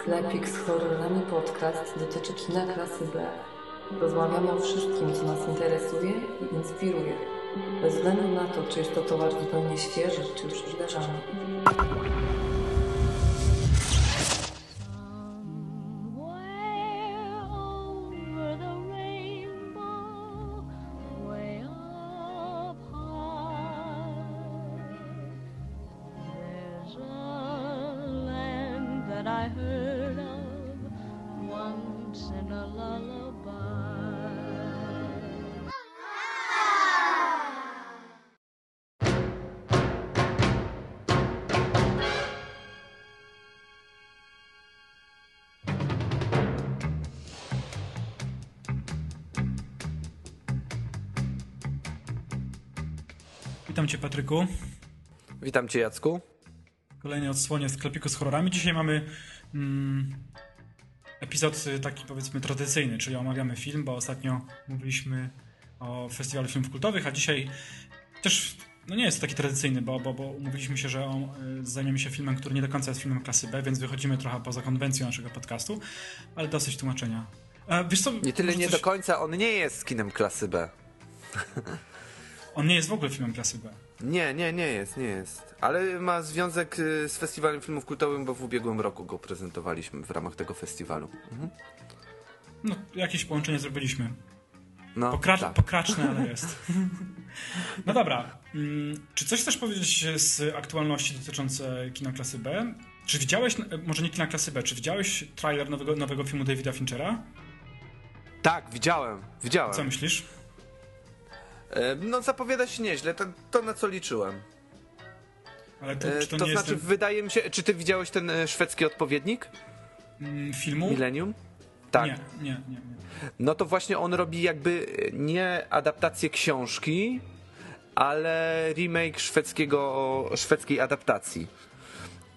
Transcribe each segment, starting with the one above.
Sklepik z horrorami podcast dotyczy kina klasy B. Rozmawiamy o wszystkim, co nas interesuje i inspiruje. Bez względu na to, czy jest to towar zupełnie świeży, czy już wydarzany. Cię, Patryku. Witam Cię, Jacku. Kolejne odsłonie sklepiku z horrorami. Dzisiaj mamy mm, epizod taki powiedzmy tradycyjny, czyli omawiamy film, bo ostatnio mówiliśmy o festiwalu filmów kultowych, a dzisiaj też no nie jest taki tradycyjny, bo, bo, bo umówiliśmy się, że on, y, zajmiemy się filmem, który nie do końca jest filmem klasy B, więc wychodzimy trochę poza konwencją naszego podcastu, ale dosyć tłumaczenia. A, wiesz co, Nie tyle nie coś- do końca, on nie jest kinem klasy B. On nie jest w ogóle filmem klasy B. Nie, nie, nie jest, nie jest. Ale ma związek y, z festiwalem filmów kultowych, bo w ubiegłym roku go prezentowaliśmy w ramach tego festiwalu. Mhm. No, jakieś połączenie zrobiliśmy. No, tak. Pokraczne, ale jest. No dobra. Mm, Czy coś chcesz powiedzieć z aktualności dotyczące kina klasy B? Czy widziałeś, e, może nie kina klasy B, czy widziałeś trailer nowego, nowego filmu Davida Finchera? tak, widziałem, widziałem. Co myślisz? E, No zapowiada się nieźle, to, to na co liczyłem. Ale to, E, czy to, To, znaczy, jest wydaje mi się, czy ty widziałeś ten e, szwedzki odpowiednik? ten, mm, filmu? Millennium? Tak. Nie, nie, nie. nie. No to właśnie on robi jakby nie adaptację książki, ale remake szwedzkiego, szwedzkiej adaptacji.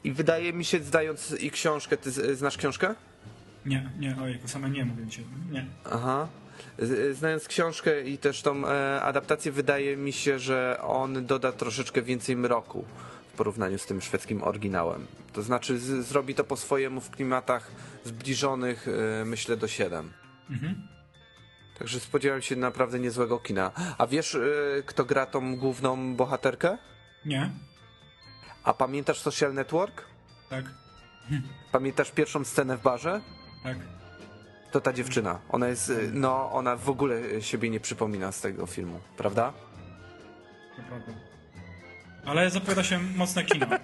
I wydaje mi się, zdając i książkę, ty znasz książkę? Nie, nie, ojejku, same nie mówię ci. Nie. Aha. Znając książkę i też tą e, adaptację, wydaje mi się, że on doda troszeczkę więcej mroku w porównaniu z tym szwedzkim oryginałem. To znaczy, z, zrobi to po swojemu w klimatach zbliżonych, e, myślę, do 7. Mhm. Także spodziewam się naprawdę niezłego kina. A wiesz, y, kto gra tą główną bohaterkę? Nie? A pamiętasz Social Network? Tak, Pamiętasz pierwszą scenę w barze? tak. To ta dziewczyna. Ona jest, y, no, ona w ogóle siebie nie przypomina z tego filmu, prawda? To prawda. Ale zapowiada się mocne kino.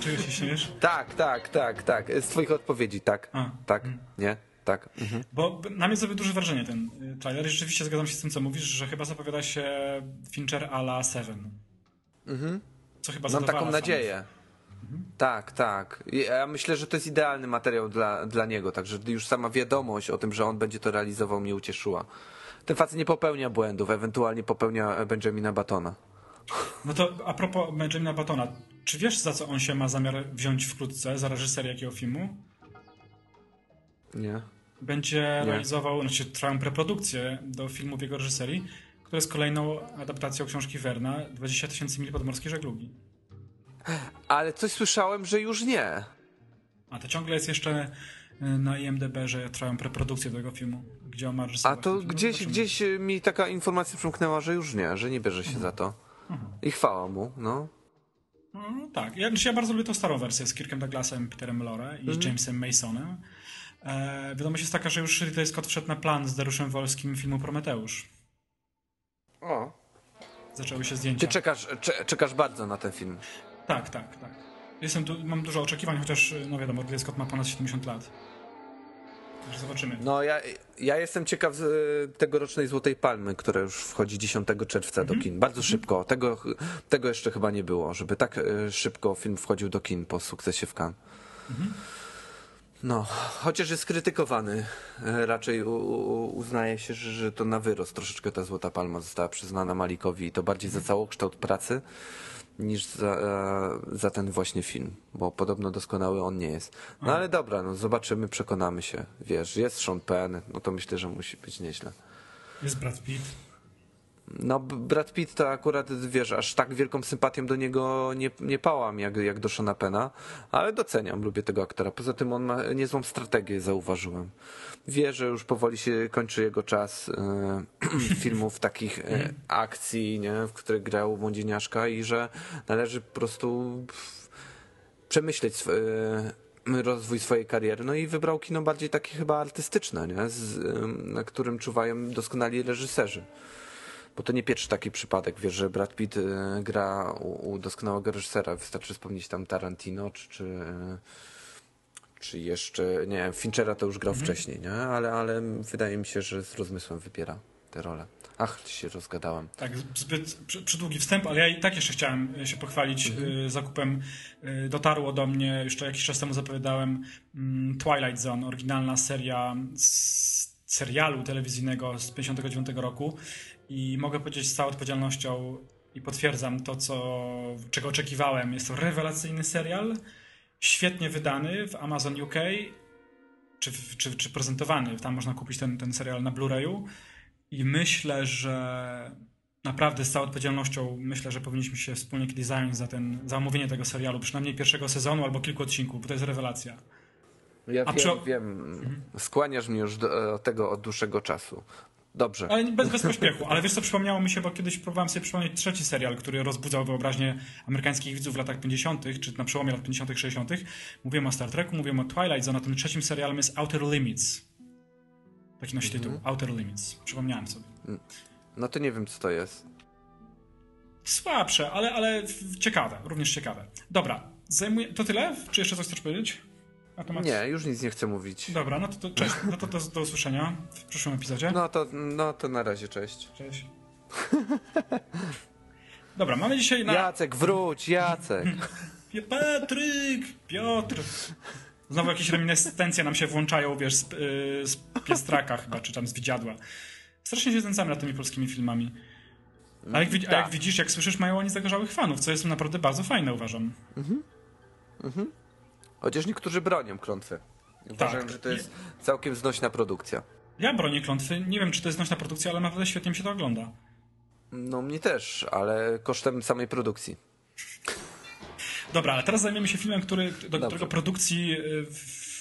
Czego się śmiesz? Tak, tak, tak, tak. Z twoich odpowiedzi, tak. A. Tak, Mm. nie? Tak. Mhm. Bo na mnie zrobił duże wrażenie ten y, trailer i rzeczywiście zgadzam się z tym, co mówisz, że chyba zapowiada się Fincher a la Seven. Mhm. Co chyba Mam taką nadzieję. Tak, tak. I Ja myślę, że to jest idealny materiał dla, dla niego, także już sama wiadomość o tym, że on będzie to realizował mnie ucieszyła. Ten facet nie popełnia błędów, ewentualnie popełnia Benjamina Batona. No to a propos Benjamina Batona, czy wiesz za co on się ma zamiar wziąć wkrótce, za reżyserię jakiego filmu? Nie? Będzie Nie. realizował, znaczy trwają preprodukcję do filmu w jego reżyserii, który jest kolejną adaptacją książki Werna 20 tysięcy mil podmorskiej żeglugi. Ale coś słyszałem, że już nie. A to ciągle jest jeszcze y, na IMDB, że trwają preprodukcje tego filmu, gdzie on ma A to gdzieś, zobaczymy. gdzieś e, mi taka informacja przymknęła, że już nie, że nie bierze się za to. I chwała mu, no. No, tak, ja, znaczy ja bardzo lubię tą starą wersję z Kirkiem Douglasem, Peterem Lore i Mhm. Jamesem Masonem. E, wiadomość jest taka, że już Ridley Scott wszedł na plan z Dariuszem Wolskim filmu Prometeusz. O. Zaczęły się Ty zdjęcia. czekasz, cze, czekasz bardzo na ten film. Tak, tak, tak. Jestem tu, mam dużo oczekiwań, chociaż, no wiadomo, Ridley Scott ma ponad 70 lat. Także zobaczymy. No ja, ja jestem ciekaw z, e, tegorocznej Złotej Palmy, która już wchodzi 10 czerwca do kin. Bardzo szybko. Tego, tego jeszcze chyba nie było, żeby tak e, szybko film wchodził do kin po sukcesie w Cannes. No, chociaż jest krytykowany, raczej u, u, uznaje się, że, że to na wyrost troszeczkę ta Złota Palma została przyznana Malikowi i to bardziej za całokształt pracy niż za, e, za ten właśnie film, bo podobno doskonały on nie jest. No ale dobra, no zobaczymy, przekonamy się. Wiesz, jest Sean Penn, no to myślę, że musi być nieźle. Jest Brad Pitt. No, Brad Pitt to akurat, wiesz, aż tak wielką sympatią do niego nie, nie pałam jak, jak do Shona Pena, ale doceniam, lubię tego aktora. Poza tym on ma niezłą strategię, zauważyłem. Wie, że już powoli się kończy jego czas e, filmów takich e, akcji, nie, w których grał młodzieniaszka i że należy po prostu przemyśleć e, rozwój swojej kariery. No i wybrał kino bardziej takie chyba artystyczne, nie? Z, na którym czuwają doskonali reżyserzy. Bo to nie pierwszy taki przypadek, wiesz, że Brad Pitt e, gra u, u doskonałego reżysera. Wystarczy wspomnieć tam Tarantino, czy, czy, e, czy jeszcze, nie wiem, Finchera to już grał wcześniej, nie? Ale, ale wydaje mi się, że z rozmysłem wybiera tę rolę. Ach, się rozgadałem. Tak, zbyt przy- przydługi wstęp, ale ja i tak jeszcze chciałem się pochwalić y, zakupem. Dotarło do mnie, już to jakiś czas temu zapowiadałem, mm, Twilight Zone, oryginalna seria serialu telewizyjnego z 59 roku i mogę powiedzieć z całą odpowiedzialnością i potwierdzam to, co, czego oczekiwałem. Jest to rewelacyjny serial, świetnie wydany w Amazon UK, czy, czy, czy prezentowany. Tam można kupić ten, ten serial na Blu-rayu. I myślę, że naprawdę z całą odpowiedzialnością myślę, że powinniśmy się wspólnie kiedyś zająć za, ten, za omówienie tego serialu, przynajmniej pierwszego sezonu albo kilku odcinków, bo to jest rewelacja. Ja A wiem, przy- wiem, skłaniasz mnie już do e, tego od dłuższego czasu. Dobrze. Ale bez, bez pośpiechu. Ale wiesz co, przypomniało mi się, bo kiedyś próbowałem sobie przypomnieć trzeci serial, który rozbudzał wyobraźnię amerykańskich widzów w latach 50., czy na przełomie lat 50., 60. Mówiłem o Star Treku, mówiłem o Twilight Zone, a tym trzecim serialem jest Outer Limits. Taki nosi tytuł, Outer Limits. Przypomniałem sobie. No to nie wiem, co to jest. Słabsze, ale, ale ciekawe, również ciekawe. Dobra, zajmuję... to tyle? Czy jeszcze coś chcesz powiedzieć? Temat... Nie, już nic nie chcę mówić. Dobra, no to, to cześć. No to do, do usłyszenia w przyszłym epizodzie. No to, no to na razie, cześć. Cześć. Dobra, mamy dzisiaj na... Jacek, wróć, Jacek. Patryk! Piotr! Znowu jakieś reminiscencje nam się włączają, wiesz, z, yy, z Piestraka chyba, czy tam z Widziadła. Strasznie się znęcamy nad tymi polskimi filmami. A jak, a jak Tak. widzisz, jak słyszysz, mają oni zagorzałych fanów, co jest naprawdę bardzo fajne, uważam. Chociaż niektórzy bronią klątwy. Uważają, Tak. że to jest całkiem znośna produkcja. Ja bronię klątwy, nie wiem, czy to jest nośna produkcja, ale naprawdę świetnie mi się to ogląda. No mnie też, ale kosztem samej produkcji. Dobra, ale teraz zajmiemy się filmem, który, do Dobrze. którego produkcji, y,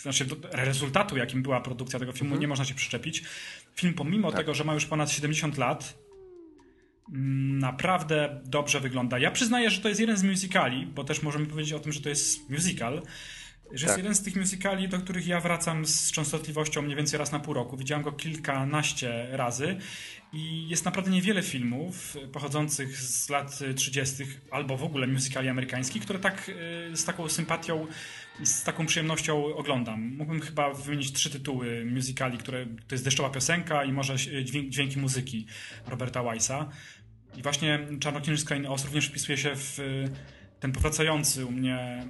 znaczy do rezultatu, jakim była produkcja tego filmu, nie można się przyczepić. Film, pomimo tego, że ma już ponad 70 lat, mm, naprawdę dobrze wygląda. Ja przyznaję, że to jest jeden z musicali, bo też możemy powiedzieć o tym, że to jest musical. Że jest Tak. jeden z tych musicali, do których ja wracam z częstotliwością mniej więcej raz na pół roku. Widziałem go kilkanaście razy i jest naprawdę niewiele filmów pochodzących z lat 30. albo w ogóle musicali amerykańskich, które tak y, z taką sympatią i z taką przyjemnością oglądam. Mógłbym chyba wymienić trzy tytuły musicali, które to jest Deszczowa Piosenka i może dźwięk, Dźwięki Muzyki Roberta Weissa. I właśnie Czarnoksiężnik z Krainy Oz również wpisuje się w y, ten powracający u mnie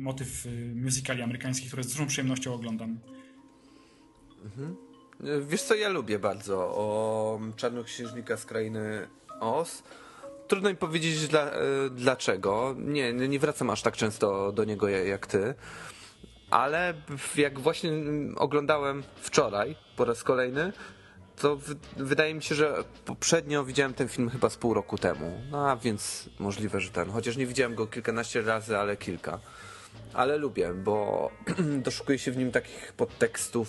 motyw y, musicali amerykańskich, które z dużą przyjemnością oglądam. Wiesz co, ja lubię bardzo o Czarnoksiężnika z krainy Oz. Trudno mi powiedzieć dla, e, dlaczego. Nie, nie wracam aż tak często do niego ja- jak ty. Ale jak właśnie oglądałem wczoraj po raz kolejny, to wydaje mi się, że poprzednio widziałem ten film chyba z pół roku temu. No a więc możliwe, że ten. Chociaż nie widziałem go kilkanaście razy, ale kilka. Ale lubię, bo doszukuje się w nim takich podtekstów,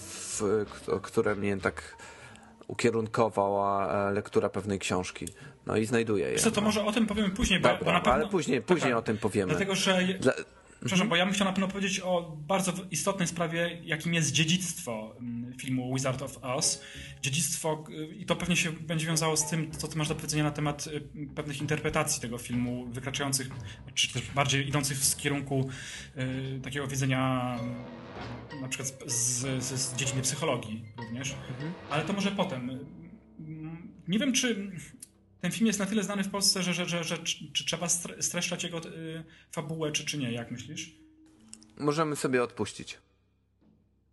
k- które mnie tak ukierunkowała e, lektura pewnej książki. No i znajduję je. Co, to no. może o tym powiemy później, bo, Dobra, bo na pewno... ale później, później o tym powiemy. Dlatego, że... Dla... Przepraszam, bo ja bym chciał na pewno powiedzieć o bardzo istotnej sprawie, jakim jest dziedzictwo mm, filmu Wizard of Oz. Dziedzictwo, y, i to pewnie się będzie wiązało z tym, co ty masz do powiedzenia na temat y, pewnych interpretacji tego filmu, wykraczających, czy też bardziej idących w kierunku y, takiego widzenia y, na przykład z, z, z dziedziny psychologii również. Ale to może potem. Mm, Nie wiem, czy ten film jest na tyle znany w Polsce, że, że, że, że czy, trzeba stre- streszczać jego y, fabułę, czy, czy nie? Jak myślisz? Możemy sobie odpuścić.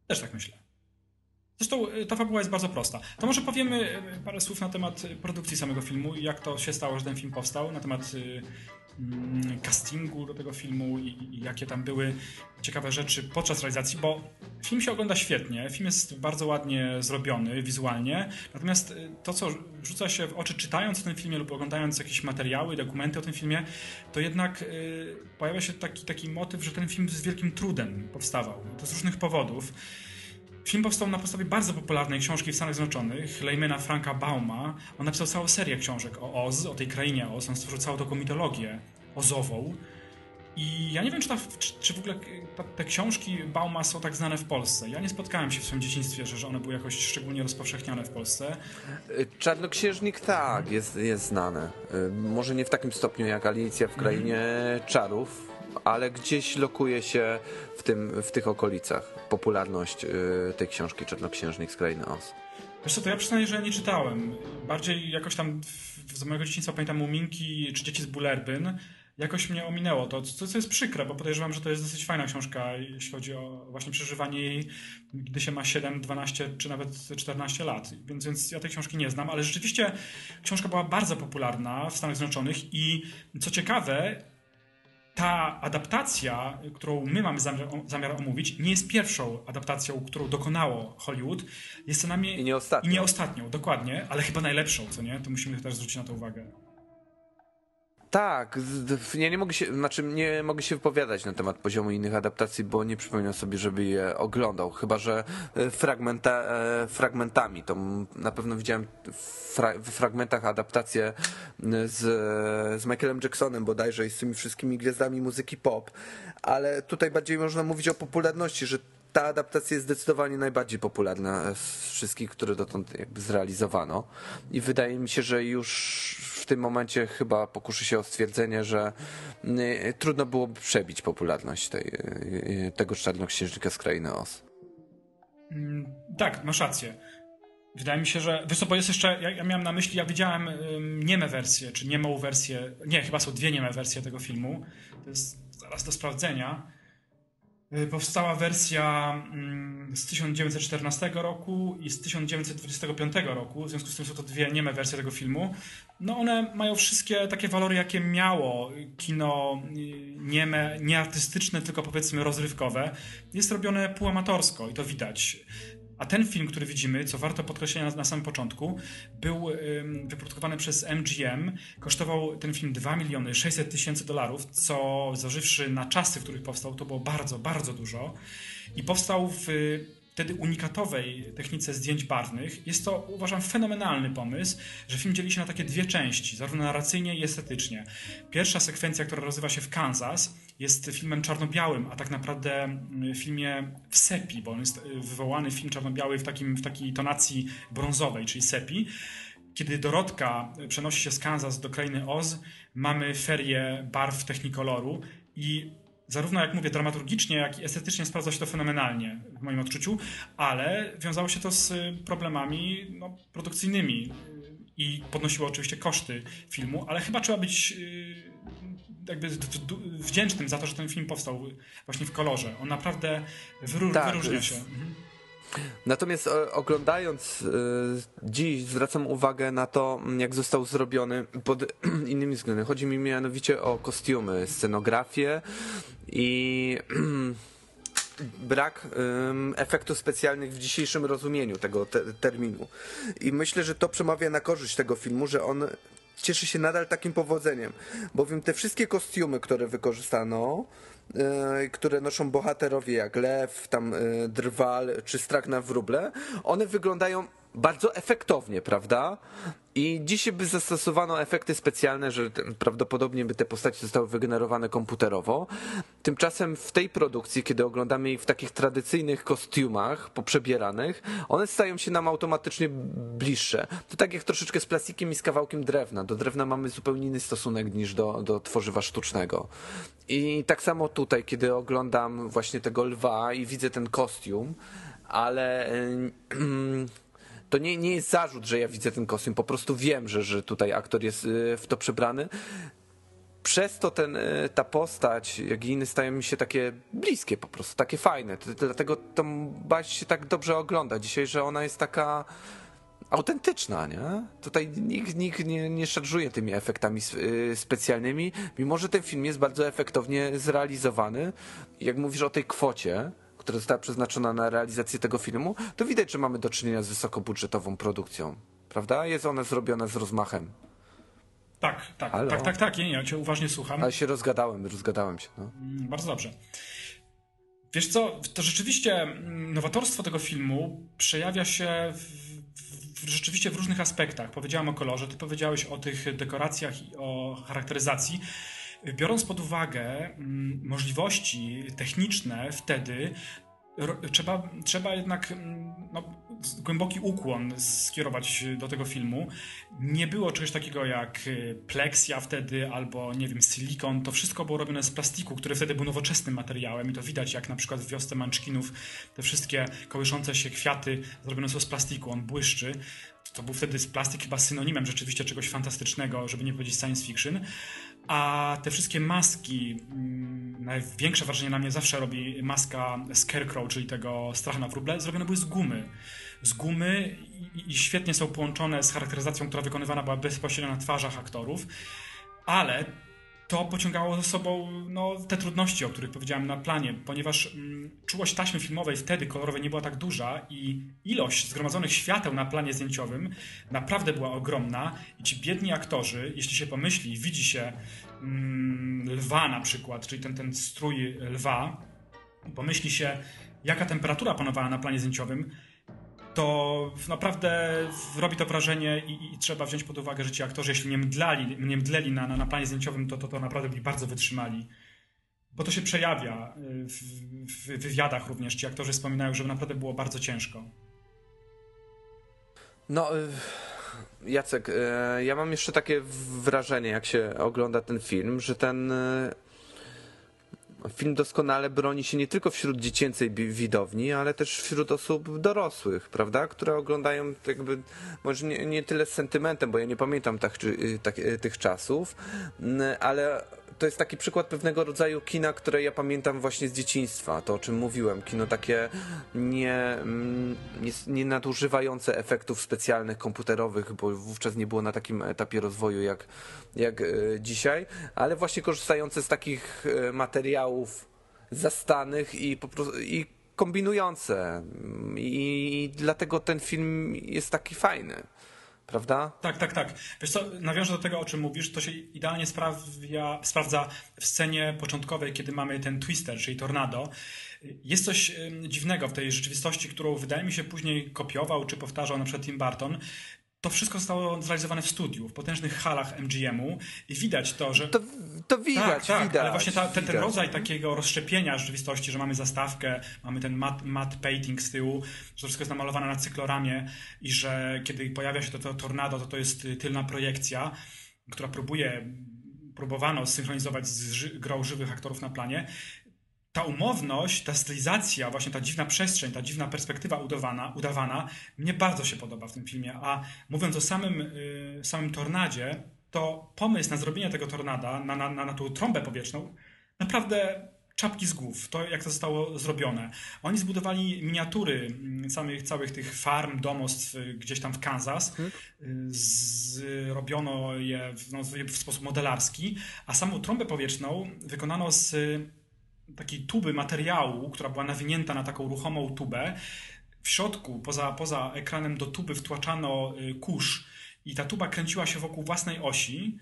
Też tak myślę. Zresztą y, ta fabuła jest bardzo prosta. To może powiemy y, parę słów na temat produkcji samego filmu i jak to się stało, że ten film powstał, na temat castingu do tego filmu i, i jakie tam były ciekawe rzeczy podczas realizacji, bo film się ogląda świetnie, film jest bardzo ładnie zrobiony wizualnie, natomiast y, to, co rzuca się w oczy czytając o tym filmie lub oglądając jakieś materiały, dokumenty o tym filmie, to jednak y, pojawia się taki, taki motyw, że ten film z wielkim trudem powstawał. To z różnych powodów. Film powstał na podstawie bardzo popularnej książki w Stanach Zjednoczonych, Leymana Franka Bauma. On napisał całą serię książek o Oz, o tej krainie Oz. On stworzył całą taką mitologię ozową. I ja nie wiem, czy, ta, czy, czy w ogóle ta, te książki Bauma są tak znane w Polsce. Ja nie spotkałem się w swoim dzieciństwie, że, że one były jakoś szczególnie rozpowszechniane w Polsce. Y, Czarnoksiężnik tak, jest, jest. Y, Może nie w takim stopniu jak Alicja w Krainie Czarów, ale gdzieś lokuje się w, tym, w tych okolicach popularność y, tej książki Czarnoksiężnik z Krainy Oz. Wiesz co, to ja przyznaję, że nie czytałem. Bardziej jakoś tam z mojego dzieciństwa pamiętam Muminki czy Dzieci z Bulerbyn. Jakoś mnie ominęło to, co, co jest przykre, bo podejrzewam, że to jest dosyć fajna książka, jeśli chodzi o właśnie przeżywanie jej, gdy się ma 7, 12 czy nawet 14 lat. Więc, więc ja tej książki nie znam, ale rzeczywiście książka była bardzo popularna w Stanach Zjednoczonych i co ciekawe, ta adaptacja, którą my mamy zamiar, zamiar omówić, nie jest pierwszą adaptacją, którą dokonało Hollywood. Jest co najmniej I nie ostatnią. i nie ostatnią, dokładnie, ale chyba najlepszą, co nie? To musimy też zwrócić na to uwagę. Tak, ja nie mogę się, znaczy nie mogę się wypowiadać na temat poziomu innych adaptacji, bo nie przypominam sobie, żeby je oglądał, chyba że e, fragmenta, e, fragmentami, to na pewno widziałem fra, w fragmentach adaptację z, z Michaelem Jacksonem bodajże i z tymi wszystkimi gwiazdami muzyki pop, ale tutaj bardziej można mówić o popularności, że ta adaptacja jest zdecydowanie najbardziej popularna z wszystkich, które dotąd zrealizowano. I wydaje mi się, że już tym momencie chyba pokuszy się o stwierdzenie, że y, trudno byłoby przebić popularność tej, y, tego czarnoksiężnika z krainy Oz. Mm, tak, masz rację. Wydaje mi się, że. Wiesz co, bo jest jeszcze. Ja, ja miałem na myśli, ja widziałem ym, nieme wersję, czy niemą wersję. Nie, chyba są dwie nieme wersje tego filmu. To jest zaraz do sprawdzenia. Y, Powstała wersja mm, z 1914 roku i z 1925 roku, w związku z tym są to dwie nieme wersje tego filmu. No one mają wszystkie takie walory, jakie miało kino y, nieme, nie artystyczne, tylko powiedzmy rozrywkowe. Jest robione półamatorsko i to widać. A ten film, który widzimy, co warto podkreślenia na, na samym początku, był ym, wyprodukowany przez MGM. Kosztował ten film 2 miliony 600 tysięcy dolarów, co zważywszy na czasy, w których powstał, to było bardzo, bardzo dużo. I powstał w wtedy unikatowej technice zdjęć barwnych. Jest to, uważam, fenomenalny pomysł, że film dzieli się na takie dwie części, zarówno narracyjnie i estetycznie. Pierwsza sekwencja, która rozgrywa się w Kansas, jest filmem czarno-białym, a tak naprawdę mm, filmie w sepi, bo on jest y, wywołany film czarno-biały w, takim, w takiej tonacji brązowej, czyli sepi. Kiedy Dorotka przenosi się z Kansas do krainy Oz, mamy ferię barw Technikoloru i zarówno, jak mówię, dramaturgicznie, jak i estetycznie sprawdza się to fenomenalnie w moim odczuciu, ale wiązało się to z y, problemami no, produkcyjnymi y, i podnosiło oczywiście koszty filmu, ale chyba trzeba być y, jakby wdzięcznym za to, że ten film powstał właśnie w kolorze. On naprawdę Tak, wyróżnia z- się. Mhm. Natomiast e, oglądając e, dziś zwracam uwagę na to, m, jak został zrobiony pod innymi względami. Chodzi mi mianowicie o kostiumy, scenografię i brak em, efektów specjalnych w dzisiejszym rozumieniu tego te, terminu. I myślę, że to przemawia na korzyść tego filmu, że on cieszy się nadal takim powodzeniem, bowiem te wszystkie kostiumy, które wykorzystano, które noszą bohaterowie jak lew, tam e, drwal czy strach na wróble, one wyglądają bardzo efektownie, prawda? I dzisiaj by zastosowano efekty specjalne, że prawdopodobnie by te postacie zostały wygenerowane komputerowo. Tymczasem w tej produkcji, kiedy oglądamy ich w takich tradycyjnych kostiumach poprzebieranych, one stają się nam automatycznie bliższe. To tak jak troszeczkę z plastikiem i z kawałkiem drewna. Do drewna mamy zupełnie inny stosunek niż do, do tworzywa sztucznego. I tak samo tutaj, kiedy oglądam właśnie tego lwa i widzę ten kostium, ale to nie, nie jest zarzut, że ja widzę ten kostium. Po prostu wiem, że, że tutaj aktor jest y, w to przebrany. Przez to ten, y, ta postać, jak i inne, stają mi się takie bliskie po prostu, takie fajne. Dlatego tą baść się tak dobrze ogląda dzisiaj, że ona jest taka autentyczna, nie? Tutaj nikt, nikt nie, nie szarżuje tymi efektami y, specjalnymi, mimo że ten film jest bardzo efektownie zrealizowany. Jak mówisz o tej kwocie, która została przeznaczona na realizację tego filmu, to widać, że mamy do czynienia z wysokobudżetową produkcją. Prawda? Jest ona zrobiona z rozmachem. Tak, tak, Halo? tak, tak, tak, ja cię uważnie słucham. Ale się rozgadałem, rozgadałem się. No. Mm, Bardzo dobrze. Wiesz co, to rzeczywiście mm, nowatorstwo tego filmu przejawia się w, rzeczywiście w różnych aspektach. Powiedziałem o kolorze, ty powiedziałeś o tych dekoracjach i o charakteryzacji. Biorąc pod uwagę mm, możliwości techniczne wtedy, trzeba, trzeba jednak mm, no, głęboki ukłon skierować do tego filmu. Nie było czegoś takiego jak y, pleksja wtedy albo, nie wiem, silikon. To wszystko było robione z plastiku, który wtedy był nowoczesnym materiałem i to widać jak na przykład w wiosce Manczkinów te wszystkie kołyszące się kwiaty zrobione są z plastiku, on błyszczy. To był wtedy plastik chyba synonimem rzeczywiście czegoś fantastycznego, żeby nie powiedzieć science fiction. A te wszystkie maski, mm, największe wrażenie na mnie zawsze robi maska Scarecrow, czyli tego stracha na wróble, zrobione były z gumy. Z gumy i, i świetnie są połączone z charakteryzacją, która wykonywana była bezpośrednio na twarzach aktorów, ale to pociągało za sobą no, te trudności, o których powiedziałem na planie, ponieważ mm, czułość taśmy filmowej wtedy kolorowej nie była tak duża i ilość zgromadzonych świateł na planie zdjęciowym naprawdę była ogromna i ci biedni aktorzy, jeśli się pomyśli, widzi się mm, lwa na przykład, czyli ten, ten strój lwa, pomyśli się, jaka temperatura panowała na planie zdjęciowym, to naprawdę robi to wrażenie i, i, trzeba wziąć pod uwagę, że ci aktorzy, jeśli nie mdlali, nie mdleli na, na, na planie zdjęciowym, to, to, to naprawdę byli bardzo wytrzymali. Bo to się przejawia y, w, w wywiadach również. Ci aktorzy wspominają, że naprawdę było bardzo ciężko. No, y, Jacek, y, ja mam jeszcze takie wrażenie, jak się ogląda ten film, że ten film doskonale broni się nie tylko wśród dziecięcej widowni, ale też wśród osób dorosłych, prawda? Które oglądają jakby, może nie, nie tyle z sentymentem, bo ja nie pamiętam tak, y, tak, y, tych czasów, mm, ale to jest taki przykład pewnego rodzaju kina, które ja pamiętam właśnie z dzieciństwa. To o czym mówiłem. Kino takie nie, mm, nie, nie nadużywające efektów specjalnych komputerowych, bo wówczas nie było na takim etapie rozwoju jak, jak e, dzisiaj, ale właśnie korzystające z takich e, materiałów zastanych i po prostu i kombinujące. I, I dlatego ten film jest taki fajny. Prawda? Tak, tak, tak. Wiesz co, nawiążę do tego, o czym mówisz, to się idealnie sprawia, sprawdza w scenie początkowej, kiedy mamy ten twister, czyli tornado. Jest coś dziwnego w tej rzeczywistości, którą wydaje mi się później kopiował czy powtarzał na przykład Tim Burton. To wszystko zostało zrealizowane w studiu, w potężnych halach MGM-u i widać to, że... To, to widać, tak, tak, widać. ale właśnie ta, ten, widać. rodzaj takiego rozszczepienia rzeczywistości, że mamy zastawkę, mamy ten matte, matte painting z tyłu, że to wszystko jest namalowane na cykloramie i że kiedy pojawia się to, to tornado, to to jest tylna projekcja, która próbuje, próbowano zsynchronizować z ży, grą żywych aktorów na planie. Ta umowność, ta stylizacja, właśnie ta dziwna przestrzeń, ta dziwna perspektywa udawana, udawana mnie bardzo się podoba w tym filmie. A mówiąc o samym, y, samym tornadzie, to pomysł na zrobienie tego tornada, na, na, na, na tą trąbę powietrzną, naprawdę czapki z głów, to jak to zostało zrobione. Oni zbudowali miniatury samych, całych tych farm, domostw gdzieś tam w Kansas. Zrobiono je w, no, w sposób modelarski, a samą trąbę powietrzną wykonano z takiej tuby materiału, która była nawinięta na taką ruchomą tubę. W środku, poza, poza ekranem do tuby wtłaczano kurz i ta tuba kręciła się wokół własnej osi.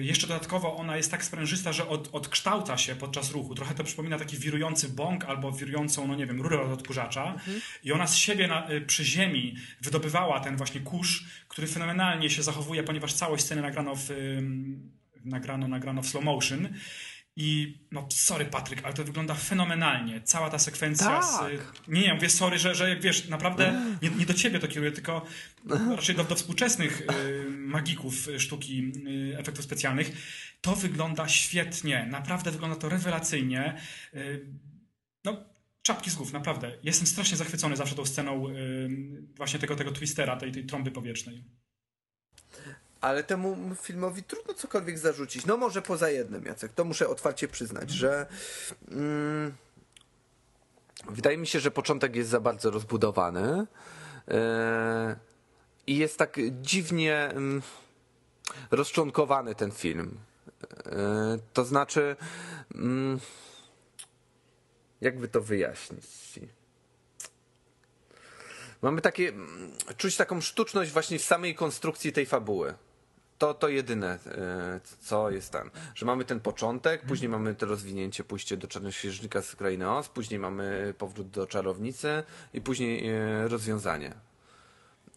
Jeszcze dodatkowo ona jest tak sprężysta, że od, odkształca się podczas ruchu. Trochę to przypomina taki wirujący bąk albo wirującą, no nie wiem, rurę od odkurzacza. Mhm. I ona z siebie na, przy ziemi wydobywała ten właśnie kurz, który fenomenalnie się zachowuje, ponieważ całość sceny nagrano w, nagrano, nagrano w slow motion. I no, sorry Patryk, ale to wygląda fenomenalnie. Cała ta sekwencja. Tak. Z, nie, nie, mówię sorry, że, że jak wiesz, naprawdę nie, nie do ciebie to kieruję, tylko raczej do, do współczesnych y, magików sztuki y, efektów specjalnych. To wygląda świetnie. Naprawdę wygląda to rewelacyjnie. Y, no, czapki z głów, naprawdę. Jestem strasznie zachwycony zawsze tą sceną właśnie tego, tego twistera, tej, tej trąby powietrznej ale temu filmowi trudno cokolwiek zarzucić. No może poza jednym, Jacek, to muszę otwarcie przyznać, że mm, wydaje mi się, że początek jest za bardzo rozbudowany. Yy, i jest tak dziwnie mm, rozczłonkowany ten film. E, To znaczy, mm, jakby to wyjaśnić? Mamy takie, mm, czuć taką sztuczność właśnie w samej konstrukcji tej fabuły. To, to jedyne, e, co jest tam. Że mamy ten początek, później mamy to rozwinięcie, pójście do czarnoksiężnika z krainy Oz, później mamy powrót do czarownicy i później e, rozwiązanie.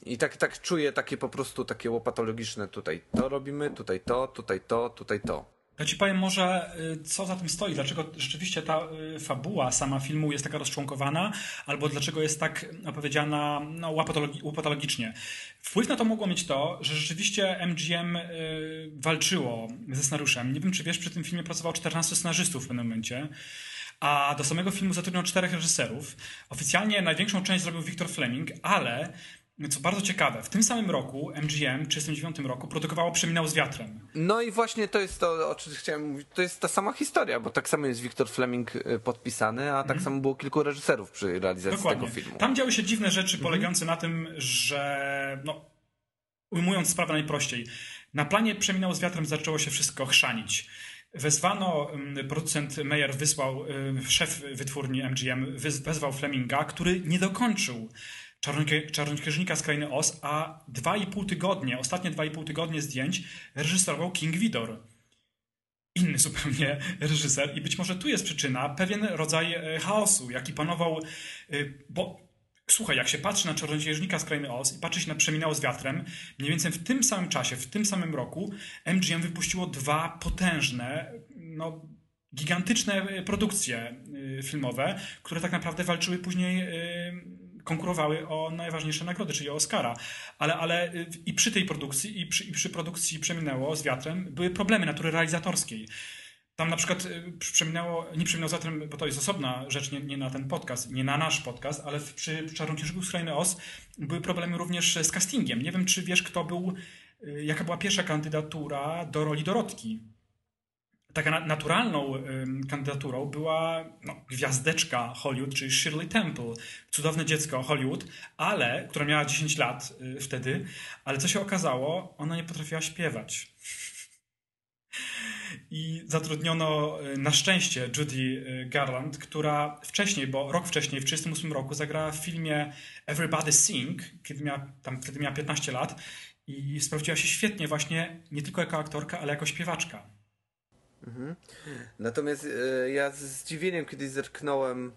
I tak, tak czuję takie po prostu takie łopatologiczne tutaj to robimy, tutaj to, tutaj to, tutaj to. Ja ci powiem może, y, co za tym stoi, dlaczego rzeczywiście ta y, fabuła sama filmu jest taka rozczłonkowana, albo dlaczego jest tak opowiedziana no, łopatologicznie. Wpływ na to mogło mieć to, że rzeczywiście MGM y, walczyło ze scenariuszem. Nie wiem, czy wiesz, przy tym filmie pracowało 14 scenarzystów w pewnym momencie. A do samego filmu zatrudniono czterech reżyserów. Oficjalnie największą część zrobił Victor Fleming, ale co bardzo ciekawe, w tym samym roku MGM, w 1939 roku, produkowało Przeminał z wiatrem. No i właśnie to jest to, o czym chciałem mówić. To jest ta sama historia, bo tak samo jest Wiktor Fleming y, podpisany, a tak samo było kilku reżyserów przy realizacji Dokładnie. tego filmu. Tam działy się dziwne rzeczy polegające na tym, że no, ujmując sprawę najprościej, na planie Przeminał z wiatrem zaczęło się wszystko chrzanić. Wezwano, producent Meyer wysłał, ym, szef wytwórni MGM wezwał Fleminga, który nie dokończył Czarnoksiężnika z krainy Oz, a dwa i pół tygodnie, ostatnie dwa i pół tygodnie zdjęć reżyserował King Vidor. Inny zupełnie reżyser i być może tu jest przyczyna, pewien rodzaj e, chaosu, jaki panował, e, bo słuchaj, jak się patrzy na Czarnoksiężnika z Krainy Oz i patrzy się na Przeminało z wiatrem, mniej więcej w tym samym czasie, w tym samym roku MGM wypuściło dwa potężne, no gigantyczne e, produkcje filmowe, które tak naprawdę walczyły później konkurowały o najważniejsze nagrody, czyli o Oscara. Ale, ale y, i przy tej produkcji, i przy, i przy produkcji Przeminęło z wiatrem były problemy natury realizatorskiej. Tam na przykład y, przeminęło, nie przeminęło z wiatrem, bo to jest osobna rzecz, nie, nie na ten podcast, nie na nasz podcast, ale w, przy Czarnoksiężniku z Krainy Oz były problemy również z castingiem. Nie wiem, czy wiesz, kto był, y, jaka była pierwsza kandydatura do roli Dorotki taka na, naturalną kandydaturą była no, gwiazdeczka Hollywood, czyli Shirley Temple, cudowne dziecko Hollywood, ale, która miała 10 lat y, wtedy, ale co się okazało, ona nie potrafiła śpiewać. I zatrudniono y, na szczęście Judy y, Garland, która wcześniej, bo rok wcześniej, w 1938 roku, zagrała w filmie Everybody Sing, kiedy miała, tam wtedy miała 15 lat i sprawdziła się świetnie właśnie nie tylko jako aktorka, ale jako śpiewaczka. Natomiast e, ja z zdziwieniem kiedyś zerknąłem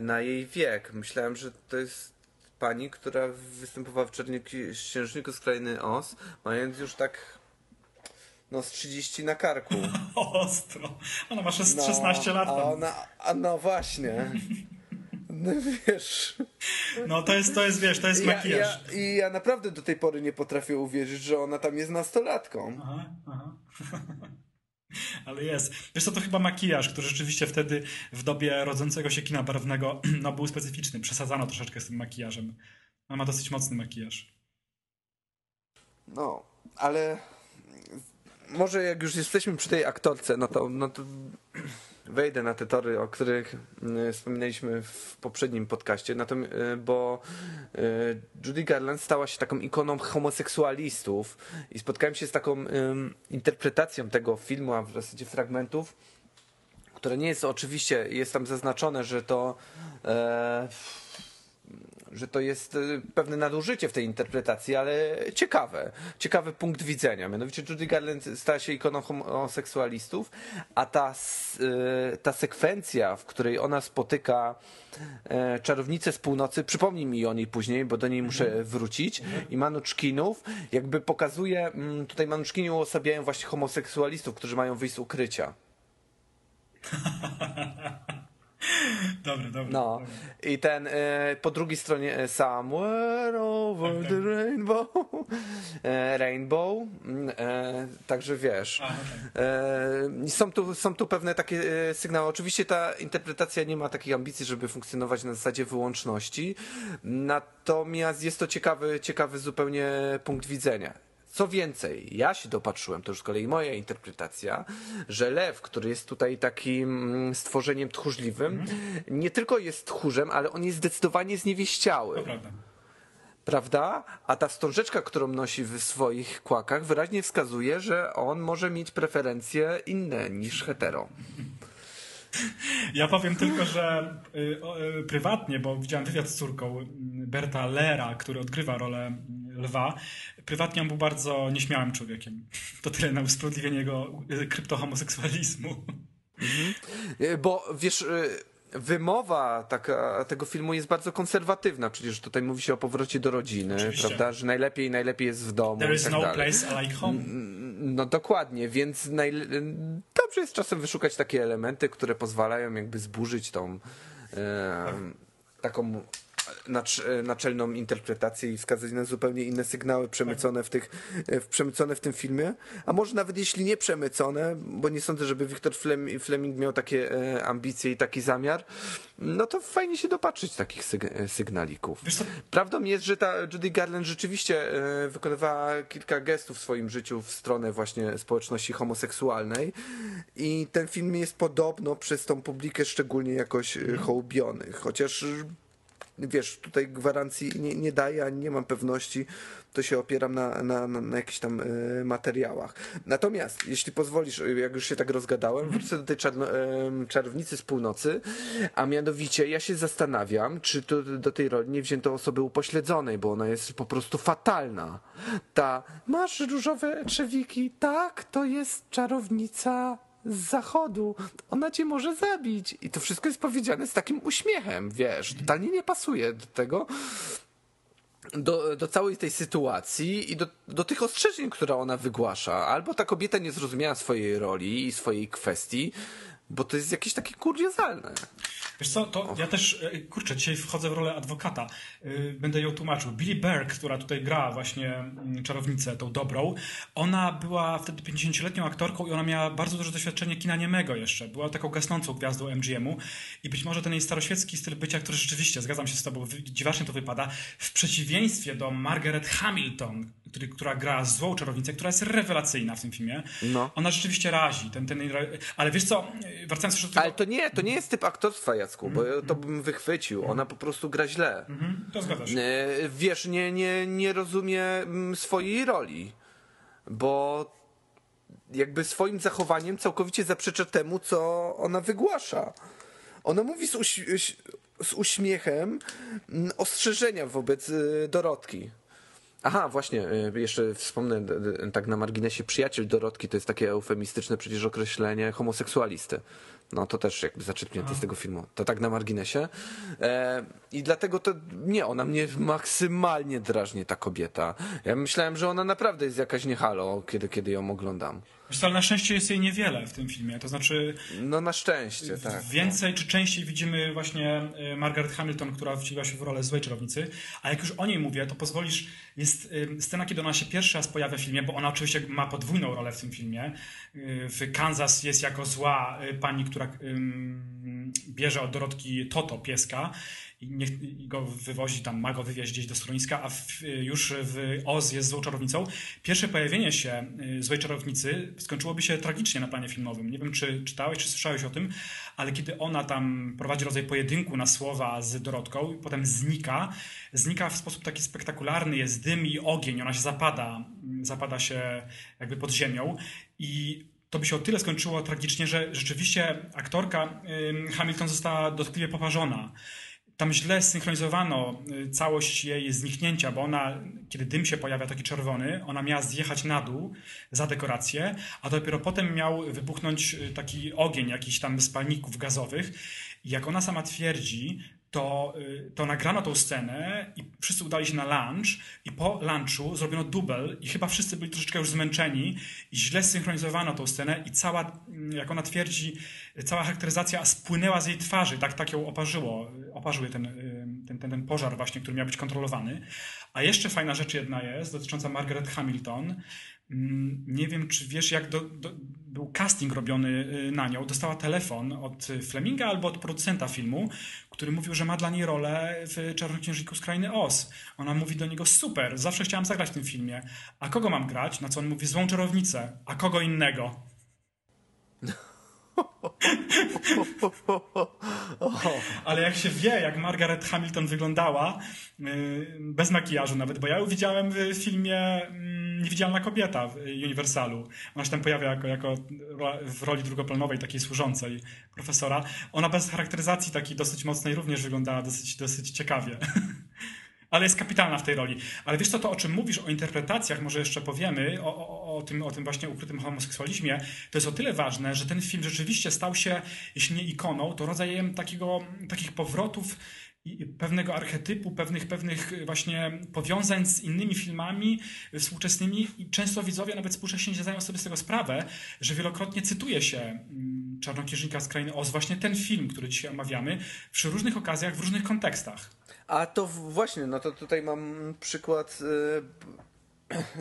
na jej wiek. Myślałem, że to jest pani, która występowała w Czarnoksiężniku z krainy Oz, mając już tak no z 30 na karku. Ostro. Ona ma szes- No, 16 lat. A ona, a no właśnie. No wiesz. No to jest, to jest, wiesz, to jest Ja, makijaż. ja, I ja naprawdę do tej pory nie potrafię uwierzyć, że ona tam jest nastolatką. Aha, aha. Ale jest. Wiesz co, to chyba makijaż, który rzeczywiście wtedy w dobie rodzącego się kina barwnego no, był specyficzny. Przesadzano troszeczkę z tym makijażem. Ona ma dosyć mocny makijaż. No, ale może jak już jesteśmy przy tej aktorce, no to, no to wejdę na te tory, o których y, wspominaliśmy w poprzednim podcaście, y, bo y, Judy Garland stała się taką ikoną homoseksualistów i spotkałem się z taką interpretacją tego filmu, a w zasadzie fragmentów, które nie jest oczywiście, jest tam zaznaczone, że to e, że to jest y, pewne nadużycie w tej interpretacji, ale ciekawe. Ciekawy punkt widzenia. Mianowicie Judy Garland stała się ikoną homoseksualistów, a ta, y, ta sekwencja, w której ona spotyka e, czarownicę z północy, przypomnij mi o niej później, bo do niej muszę wrócić, i Manuczkinów, jakby pokazuje, mm, tutaj Manuczkini uosabiają właśnie homoseksualistów, którzy mają wyjść z ukrycia. Dobry, dobry. No. i ten e, po drugiej stronie e, Somewhere over the rainbow. E, Rainbow. Mm, e, także wiesz. A, okej. e, są, tu, są tu pewne takie sygnały. Oczywiście ta interpretacja nie ma takich ambicji żeby funkcjonować na zasadzie wyłączności. Natomiast jest to ciekawy, ciekawy zupełnie punkt widzenia co więcej, ja się dopatrzyłem, to już z kolei moja interpretacja, że lew, który jest tutaj takim mm, stworzeniem tchórzliwym, nie tylko jest tchórzem, ale on jest zdecydowanie zniewieściały. To prawda. Prawda? A ta wstążeczka, którą nosi w swoich kłakach, wyraźnie wskazuje, że on może mieć preferencje inne niż hetero. Ja powiem tylko, że y, y, prywatnie, bo widziałem wywiad z córką y, Berta Lera, który odgrywa rolę y, lwa. Prywatnie on był bardzo nieśmiałym człowiekiem. To tyle na usprawiedliwienie jego y, kryptohomoseksualizmu. Y, Bo wiesz, y, wymowa taka, tego filmu jest bardzo konserwatywna. Przecież tutaj mówi się o powrocie do rodziny, Oczywiście. prawda? Że najlepiej, najlepiej jest w domu. There is tak no dalej. place like home. No dokładnie, więc dobrze jest czasem wyszukać takie elementy, które pozwalają jakby zburzyć tą e, taką nacz- naczelną interpretację i wskazać na zupełnie inne sygnały przemycone w, tych, e, w, przemycone w tym filmie. A może nawet jeśli nie przemycone, bo nie sądzę, żeby Flem- Fleming miał takie e, ambicje i taki zamiar, no to fajnie się dopatrzyć takich syg- e, sygnalików. Prawdą jest, że ta Judy Garland rzeczywiście e, wykonywała kilka gestów w swoim życiu w stronę właśnie społeczności homoseksualnej i ten film jest podobno przez tą publikę szczególnie jakoś e, hołubiony, chociaż e, wiesz, tutaj gwarancji nie, nie daję, ani nie mam pewności, to się opieram na, na, na, jakichś tam e, materiałach. Natomiast, jeśli pozwolisz, jak już się tak rozgadałem, wrócę do tej czarno, em, czarownicy z północy, a mianowicie ja się zastanawiam, czy to, do tej roli nie wzięto osoby upośledzonej, bo ona jest po prostu fatalna. Ta, masz różowe trzewiki, tak, to jest czarownica z zachodu. Ona cię może zabić. I to wszystko jest powiedziane z takim uśmiechem, wiesz. Totalnie nie pasuje do tego. Do, do całej tej sytuacji i do, do tych ostrzeżeń, które ona wygłasza. Albo ta kobieta nie zrozumiała swojej roli i swojej kwestii, bo to jest jakieś takie kuriozalne. Wiesz co, to ja też, e, kurczę, dzisiaj wchodzę w rolę adwokata. Y, Będę ją tłumaczył. Billy Berg, która tutaj gra właśnie mm, czarownicę, tą dobrą, ona była wtedy 50-letnią aktorką i ona miała bardzo duże doświadczenie kina niemego jeszcze. Była taką gasnącą gwiazdą MGM-u i być może ten jej staroświecki styl bycia, który rzeczywiście, zgadzam się z tobą, dziwacznie to wypada, w przeciwieństwie do Margaret Hamilton, który, która gra złą czarownicę, która jest rewelacyjna w tym filmie. No. Ona rzeczywiście razi. Ten, ten, ale wiesz co, wracając jeszcze do tego... Ale to nie, to nie jest typ aktorstwa, Jacku, bo to bym wychwycił. Ona po prostu gra źle. Mhm, to zgadza się. E, Wiesz, nie, nie, nie rozumie mm, swojej roli, bo jakby swoim zachowaniem całkowicie zaprzecza temu, co ona wygłasza. Ona mówi z, uś- z uśmiechem mm, ostrzeżenia wobec y, Dorotki. Aha, właśnie, y, jeszcze wspomnę tak na marginesie, przyjaciel Dorotki to jest takie eufemistyczne przecież określenie homoseksualisty. No to też jakby zaczerpnięte z tego filmu. To tak na marginesie. E, I dlatego to nie, ona mnie maksymalnie drażni ta kobieta. Ja myślałem, że ona naprawdę jest jakaś niehalo, kiedy, kiedy ją oglądam. Ale na szczęście jest jej niewiele w tym filmie. To znaczy, No na szczęście, tak. więcej czy częściej widzimy właśnie y, Margaret Hamilton, która wcieliła się w rolę złej czarownicy. A jak już o niej mówię, to pozwolisz, jest y, scena, kiedy ona się pierwszy raz pojawia w filmie, bo ona oczywiście ma podwójną rolę w tym filmie. Y, W Kansas jest jako zła pani, która bierze od Dorotki Toto, pieska, i, nie, i go wywozi tam, ma go wywieźć gdzieś do schroniska, a w, już w Oz jest złą czarownicą. Pierwsze pojawienie się y, złej czarownicy skończyłoby się tragicznie na planie filmowym. Nie wiem, czy czytałeś, czy słyszałeś o tym, ale kiedy ona tam prowadzi rodzaj pojedynku na słowa z Dorotką, potem znika, znika w sposób taki spektakularny, jest dym i ogień, ona się zapada, zapada się jakby pod ziemią i to by się o tyle skończyło tragicznie, że rzeczywiście aktorka Hamilton została dotkliwie poparzona. Tam źle synchronizowano y, całość jej zniknięcia, bo ona, kiedy dym się pojawia taki czerwony, ona miała zjechać na dół za dekorację, a dopiero potem miał wybuchnąć y, taki ogień jakichś tam spalników gazowych. I jak ona sama twierdzi, to, y, to nagrano tą scenę i wszyscy udali się na lunch i po lunchu zrobiono dubel i chyba wszyscy byli troszeczkę już zmęczeni i źle synchronizowano tą scenę i cała, mm, jak ona twierdzi, cała charakteryzacja spłynęła z jej twarzy, tak, tak ją oparzyło, oparzył ten, y, ten, ten, ten pożar właśnie, który miał być kontrolowany. A jeszcze fajna rzecz jedna jest, dotycząca Margaret Hamilton. Mm, Nie wiem, czy wiesz, jak do, do, był casting robiony y, na nią. Dostała telefon od Fleminga albo od producenta filmu, który mówił, że ma dla niej rolę w Czarnoksiężniku z Krainy Oz. Ona mówi do niego, super, zawsze chciałam zagrać w tym filmie. A kogo mam grać? Na co on mówi, złą czarownicę. A kogo innego? Ale jak się wie, jak Margaret Hamilton wyglądała, yy, bez makijażu nawet, bo ja ją widziałem w filmie mm, Niewidzialna kobieta w Uniwersalu. Ona się tam pojawia jako, jako w roli drugoplanowej, takiej służącej profesora. Ona bez charakteryzacji takiej dosyć mocnej również wyglądała dosyć, dosyć ciekawie. Ale jest kapitalna w tej roli. Ale wiesz co, to o czym mówisz, o interpretacjach, może jeszcze powiemy, o, o, o, tym, o tym właśnie ukrytym homoseksualizmie, to jest o tyle ważne, że ten film rzeczywiście stał się, jeśli nie ikoną, to rodzajem takiego, takich powrotów pewnego archetypu, pewnych, pewnych właśnie powiązań z innymi filmami współczesnymi i często widzowie nawet współcześnie nie zdają sobie z tego sprawę, że wielokrotnie cytuje się mm, Czarnoksiężnika z Krainy Oz, właśnie ten film, który dzisiaj omawiamy, przy różnych okazjach, w różnych kontekstach. A to właśnie, no to tutaj mam przykład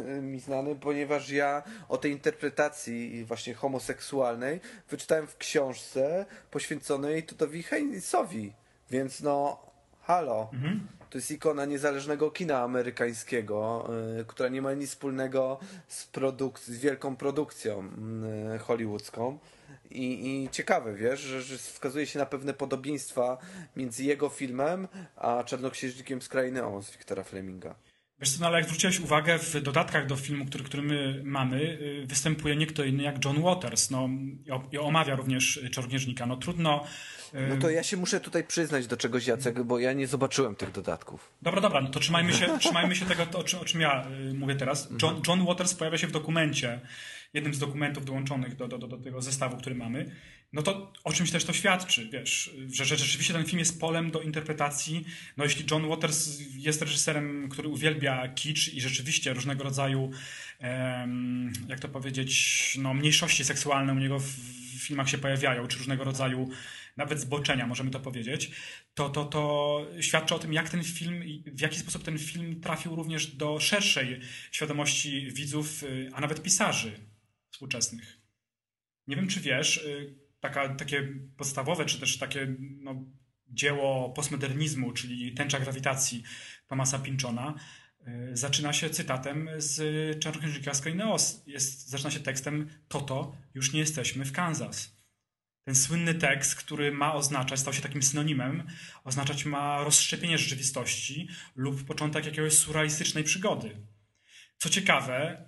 y, mi znany, ponieważ ja o tej interpretacji właśnie homoseksualnej wyczytałem w książce poświęconej Todowi Haynesowi. Więc no, halo. To jest ikona niezależnego kina amerykańskiego, y, która nie ma nic wspólnego z, produk- z wielką produkcją y, hollywoodzką. I, I ciekawe, wiesz, że, że wskazuje się na pewne podobieństwa między jego filmem a Czarnoksiężnikiem z Krainy Oz Wiktora Fleminga. Wiesz co, no ale jak zwróciłeś uwagę, w dodatkach do filmu, który, który my mamy, y, występuje nie kto inny jak John Waters. No, i omawia również Czarnoksiężnika. No trudno... y, No to ja się muszę tutaj przyznać do czegoś, Jacek, bo ja nie zobaczyłem tych dodatków. Dobra, dobra, no to trzymajmy się, trzymajmy się tego, o, czym, o czym ja y, mówię teraz. John, John Waters pojawia się w dokumencie, jednym z dokumentów dołączonych do, do, do, do tego zestawu, który mamy. No to o czymś też to świadczy, wiesz, że, że rzeczywiście ten film jest polem do interpretacji. No jeśli John Waters jest reżyserem, który uwielbia kicz i rzeczywiście różnego rodzaju, jak to powiedzieć, no mniejszości seksualne u niego w, w filmach się pojawiają, czy różnego rodzaju nawet zboczenia, możemy to powiedzieć, to, to, to świadczy o tym, jak ten film, w jaki sposób ten film trafił również do szerszej świadomości widzów, y, a nawet pisarzy współczesnych. Nie wiem, czy wiesz, y, taka, takie podstawowe, czy też takie no, dzieło postmodernizmu, czyli Tęcza grawitacji Thomasa Pinchona, y, zaczyna się cytatem z Czarnoksiężnika z Krainy Oz. Jest, zaczyna się tekstem Toto, już nie jesteśmy w Kansas. Ten słynny tekst, który ma oznaczać, stał się takim synonimem, oznaczać ma rozszczepienie rzeczywistości lub początek jakiegoś surrealistycznej przygody. Co ciekawe,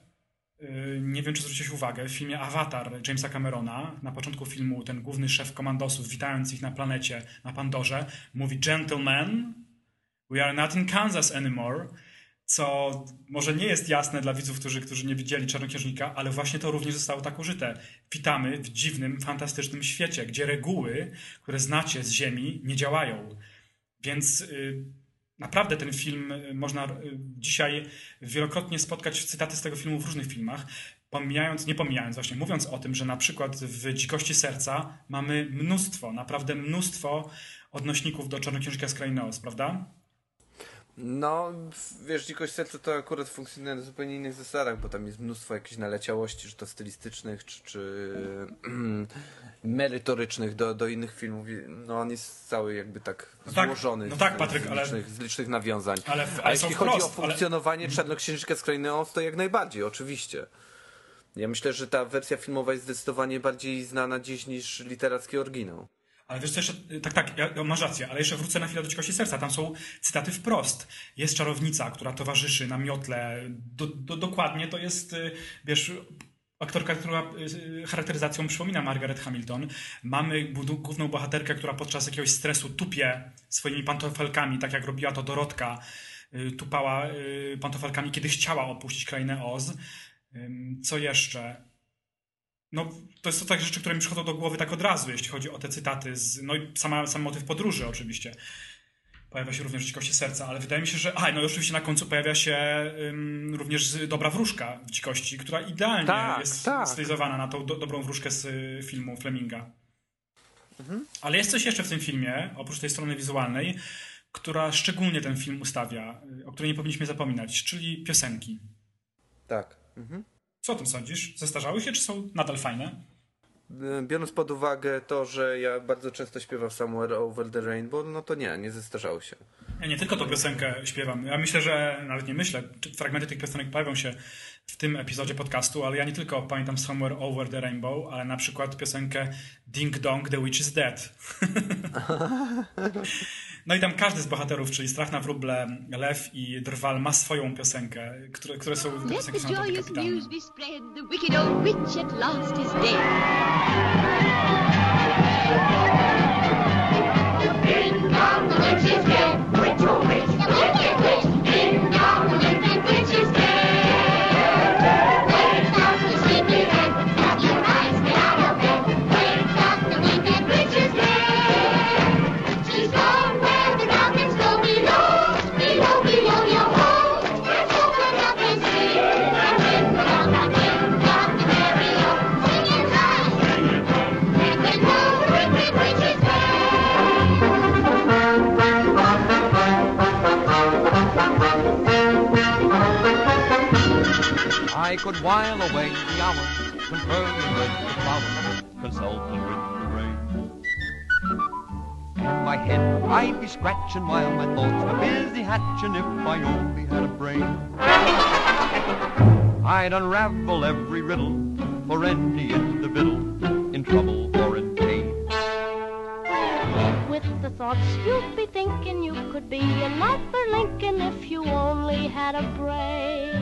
nie wiem czy zwróciłeś uwagę, w filmie Avatar Jamesa Camerona, na początku filmu ten główny szef komandosów, witając ich na planecie, na Pandorze, mówi Gentlemen, we are not in Kansas anymore, co może nie jest jasne dla widzów, którzy, którzy nie widzieli Czarnoksiężnika, ale właśnie to również zostało tak użyte. Witamy w dziwnym, fantastycznym świecie, gdzie reguły, które znacie z Ziemi, nie działają. Więc y, naprawdę ten film y, można y, dzisiaj wielokrotnie spotkać cytaty z tego filmu w różnych filmach. Pomijając, nie pomijając właśnie, mówiąc o tym, że na przykład w Dzikości Serca mamy mnóstwo, naprawdę mnóstwo odnośników do Czarnoksiężnika Oz, prawda? No, wiesz, Dzikość Serca to akurat funkcjonuje na zupełnie innych zasadach, bo tam jest mnóstwo jakichś naleciałości, czy to stylistycznych, czy, czy merytorycznych do, do innych filmów. No on jest cały jakby tak No tak, złożony no tak, z, Patryk, z, ale- licznych, z licznych nawiązań. Ale A ale są jeśli chodzi wprost, o ale- funkcjonowanie Czarnoksiężnika z Krainy Oz, to jak najbardziej, oczywiście. Ja myślę, że ta wersja filmowa jest zdecydowanie bardziej znana dziś niż literacki oryginał. Ale wiesz co, jeszcze, tak, tak, ja, masz rację, ale jeszcze wrócę na chwilę do Dzikości Serca. Tam są cytaty wprost. Jest czarownica, która towarzyszy na miotle. Do, do, dokładnie to jest, y, wiesz, aktorka, która y, charakteryzacją przypomina Margaret Hamilton. Mamy główną bohaterkę, która podczas jakiegoś stresu tupie swoimi pantofelkami, tak jak robiła to Dorotka. Y, Tupała y, pantofelkami, kiedy chciała opuścić krainę Oz. Co jeszcze? No, to jest to takie rzeczy, które mi przychodzą do głowy tak od razu, jeśli chodzi o te cytaty. Z, no i sama, sam motyw podróży oczywiście. Pojawia się również w dzikości serca, ale wydaje mi się, że. A, no i oczywiście na końcu pojawia się również dobra wróżka w dzikości, która idealnie Tak, jest tak. stylizowana na tą do, dobrą wróżkę z y, filmu Fleminga. Ale jest coś jeszcze w tym filmie, oprócz tej strony wizualnej, która szczególnie ten film ustawia, y, o której nie powinniśmy zapominać, czyli piosenki. Tak. Mhm. Co o tym sądzisz? Zestarzały się, czy są nadal fajne? Y, Biorąc pod uwagę to, że ja bardzo często śpiewam Somewhere Over the Rainbow, no to nie, nie zestarzały się. Ja nie tylko tą piosenkę śpiewam. Ja myślę, że nawet nie myślę, czy fragmenty tych piosenek pojawią się w tym epizodzie podcastu, ale ja nie tylko pamiętam Somewhere Over the Rainbow, ale na przykład piosenkę Ding Dong, The Witch is Dead. no i tam każdy z bohaterów, czyli Strach na wróble, Lew i Drwal ma swoją piosenkę, które, które są Let piosenki są naprawdę kapitalne. I'd unravel every riddle for any individual in trouble or in pain. With the thoughts you'd be thinking you could be another Lincoln if you only had a brain.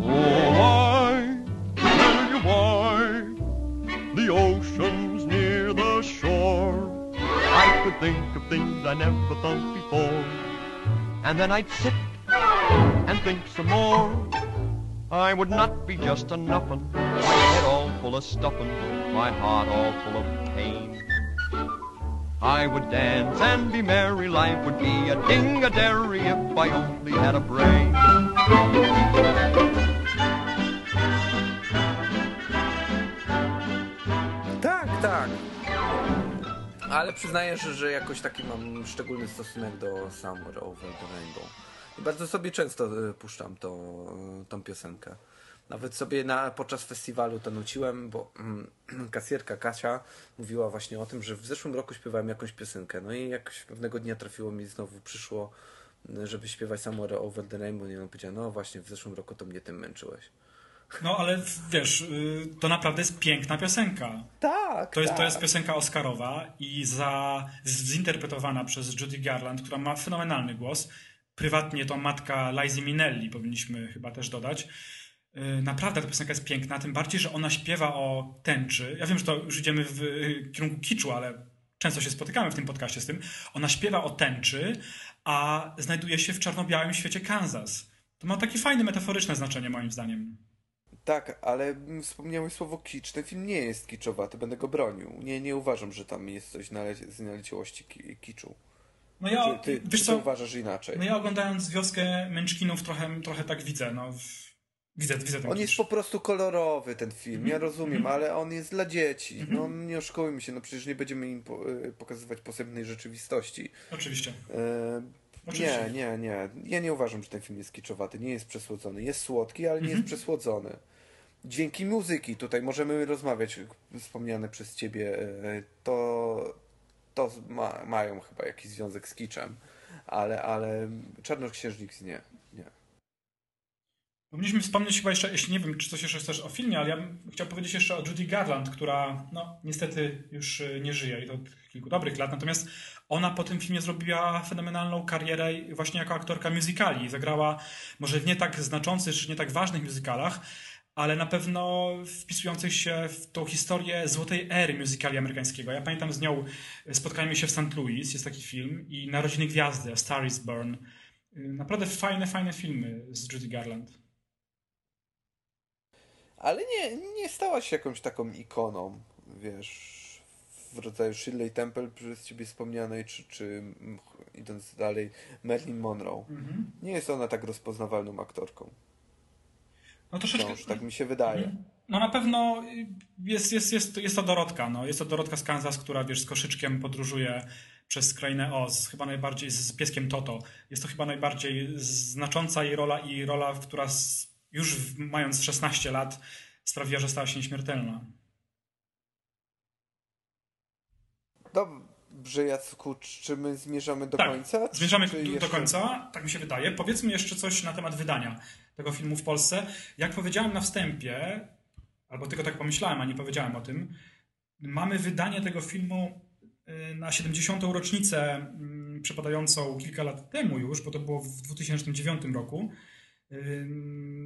Oh, I tell you why the ocean's near the shore. I could think of things I never thought before, and then I'd sit and think some more. I would not be just a nuffin', my head all full of stuffin', my heart all full of pain. I would dance and be merry, life would be a ding-a-dairy if I only had a brain. Tak, tak. Ale przyznaję, że, że jakoś taki mam szczególny stosunek do Somewhere Over the Rainbow. I bardzo sobie często y, puszczam to, y, tą piosenkę. Nawet sobie na, podczas festiwalu to nuciłem, bo mm, kasjerka Kasia mówiła właśnie o tym, że w zeszłym roku śpiewałem jakąś piosenkę. No i jakoś pewnego dnia trafiło mi znowu, przyszło, y, żeby śpiewać Somewhere Over the Rainbow. I ona powiedziała, no właśnie, w zeszłym roku to mnie tym męczyłeś. No ale wiesz, to naprawdę jest piękna piosenka. Tak, To jest, to jest piosenka Oscarowa i za, zinterpretowana przez Judy Garland, która ma fenomenalny głos. Prywatnie to matka Lizy Minnelli, powinniśmy chyba też dodać. Yy, Naprawdę ta piosenka jest piękna, tym bardziej, że ona śpiewa o tęczy. Ja wiem, że to już idziemy w y, kierunku kiczu, ale często się spotykamy w tym podcaście z tym. Ona śpiewa o tęczy, a znajduje się w czarno-białym świecie Kansas. To ma takie fajne, metaforyczne znaczenie moim zdaniem. Tak, ale wspomniałeś słowo kicz. Ten film nie jest kiczowaty, będę go bronił. Nie, nie uważam, że tam jest coś z naleciałości ki- kiczu. No ja, Czy ty, wiesz co, ty uważasz inaczej? No ja oglądając wioskę Męczkinów trochę, trochę tak widzę. No. Widzę, widzę ten On jest po prostu kolorowy, ten film, Mhm. ja rozumiem, ale on jest dla dzieci. No nie oszukujmy się, no przecież nie będziemy im y, pokazywać posebnej rzeczywistości. Oczywiście. E, Oczywiście. nie, nie, nie. Ja nie uważam, że ten film jest kiczowaty. Nie jest przesłodzony. Jest słodki, ale nie Mhm. jest przesłodzony. Dźwięki muzyki, tutaj możemy rozmawiać, wspomniane przez ciebie, e, to, to ma, mają chyba jakiś związek z kiczem, ale, ale Czarnoksiężnik nie. nie. Powinniśmy wspomnieć chyba jeszcze, jeśli nie wiem, czy coś jeszcze chcesz o filmie, ale ja bym chciał powiedzieć jeszcze o Judy Garland, która no niestety już y, nie żyje i to od kilku dobrych lat, natomiast ona po tym filmie zrobiła fenomenalną karierę właśnie jako aktorka musicali. Zagrała może w nie tak znaczących, czy nie tak ważnych musicalach, ale na pewno wpisujących się w tą historię złotej ery musicali amerykańskiego. Ja pamiętam z nią Spotkajmy się w St. Louis, jest taki film, i Narodziny Gwiazdy, A Star is Born. Y, Naprawdę fajne, fajne filmy z Judy Garland. Ale nie, nie stała się jakąś taką ikoną, wiesz, w rodzaju Shirley Temple przez ciebie wspomnianej, czy, czy idąc dalej, Marilyn Monroe. Nie jest ona tak rozpoznawalną aktorką. No troszeczkę. Wciąż, tak mi się wydaje. No na pewno jest, jest, jest, jest to Dorotka. No. Jest to Dorotka z Kansas, która wiesz, z koszyczkiem podróżuje przez krainę Oz. Chyba najbardziej z, pieskiem Toto. Jest to chyba najbardziej znacząca jej rola i rola, która już mając 16 lat sprawiła, że stała się nieśmiertelna. Dob- Dobrze, Jacku, czy my zmierzamy do tak, końca? zmierzamy do jeszcze- końca, tak mi się wydaje. Powiedzmy jeszcze coś na temat wydania tego filmu w Polsce. Jak powiedziałem na wstępie, albo tylko tak pomyślałem, a nie powiedziałem o tym, mamy wydanie tego filmu y, na 70. rocznicę mm, przypadającą kilka lat temu już, bo to było w 2009 roku, y,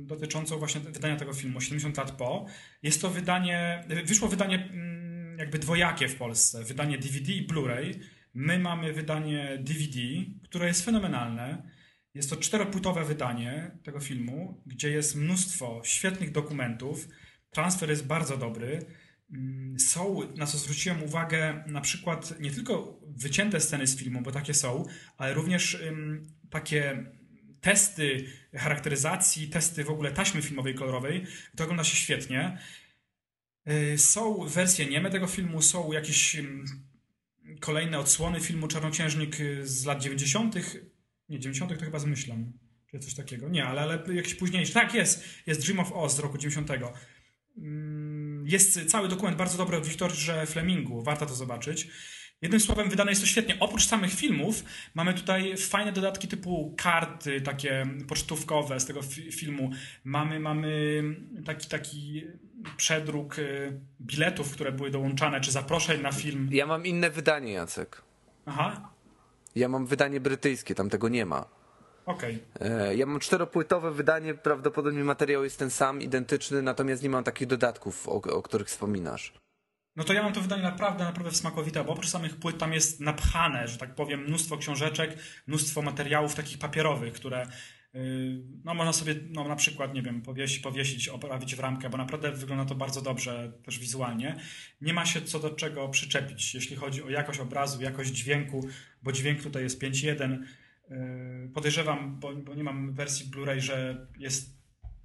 dotyczącą właśnie wydania tego filmu, 70 lat po. Jest to wydanie, wyszło wydanie mm, jakby dwojakie w Polsce, wydanie DVD i Blu-ray. My mamy wydanie DVD, które jest fenomenalne. Jest to czteropłytowe wydanie tego filmu, gdzie jest mnóstwo świetnych dokumentów. Transfer jest bardzo dobry. Mm, Są, na co zwróciłem uwagę, na przykład nie tylko wycięte sceny z filmu, bo takie są, ale również takie testy charakteryzacji, testy w ogóle taśmy filmowej kolorowej. To ogląda się świetnie. Y, Są wersje nieme tego filmu, są jakieś kolejne odsłony filmu Czarnoksiężnik y, z lat 90. Nie, 90. to chyba zmyślam. Czy coś takiego. Nie, ale, ale jakiś późniejszy. Tak, jest. Jest Dream of Oz z roku 90. Mm, Jest cały dokument bardzo dobry od Wiktorze Flemingu. Warto to zobaczyć. Jednym słowem, wydane jest to świetnie. Oprócz samych filmów, mamy tutaj fajne dodatki typu karty takie pocztówkowe z tego fi- filmu. Mamy, mamy taki, taki przedruk y, biletów, które były dołączane, czy zaproszeń na film. Ja mam inne wydanie, Jacek. Aha, Ja mam wydanie brytyjskie, tam tego nie ma. okej. E, Ja mam czteropłytowe wydanie, prawdopodobnie materiał jest ten sam, identyczny, natomiast nie mam takich dodatków, o, o których wspominasz. No to ja mam to wydanie naprawdę, naprawdę smakowite, bo oprócz samych płyt tam jest napchane, że tak powiem, mnóstwo książeczek, mnóstwo materiałów takich papierowych, które no można sobie no, na przykład, nie wiem, powiesić, powiesić, oprawić w ramkę, bo naprawdę wygląda to bardzo dobrze też wizualnie. Nie ma się co do czego przyczepić, jeśli chodzi o jakość obrazu, jakość dźwięku, bo dźwięk tutaj jest 5.1. Yy, Podejrzewam, bo, bo nie mam wersji Blu-ray, że jest